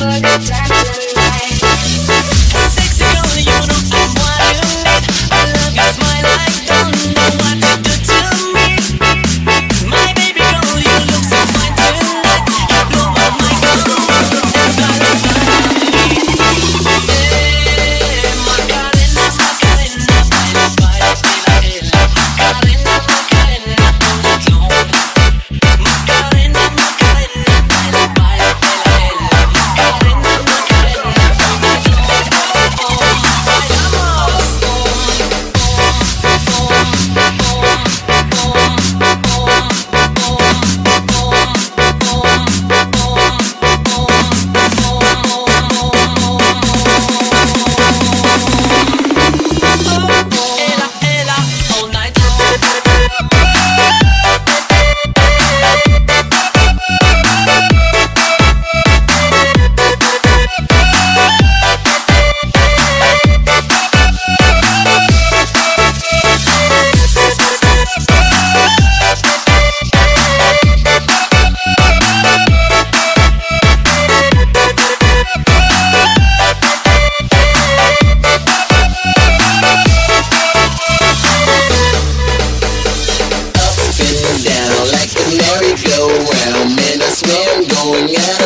let's have a like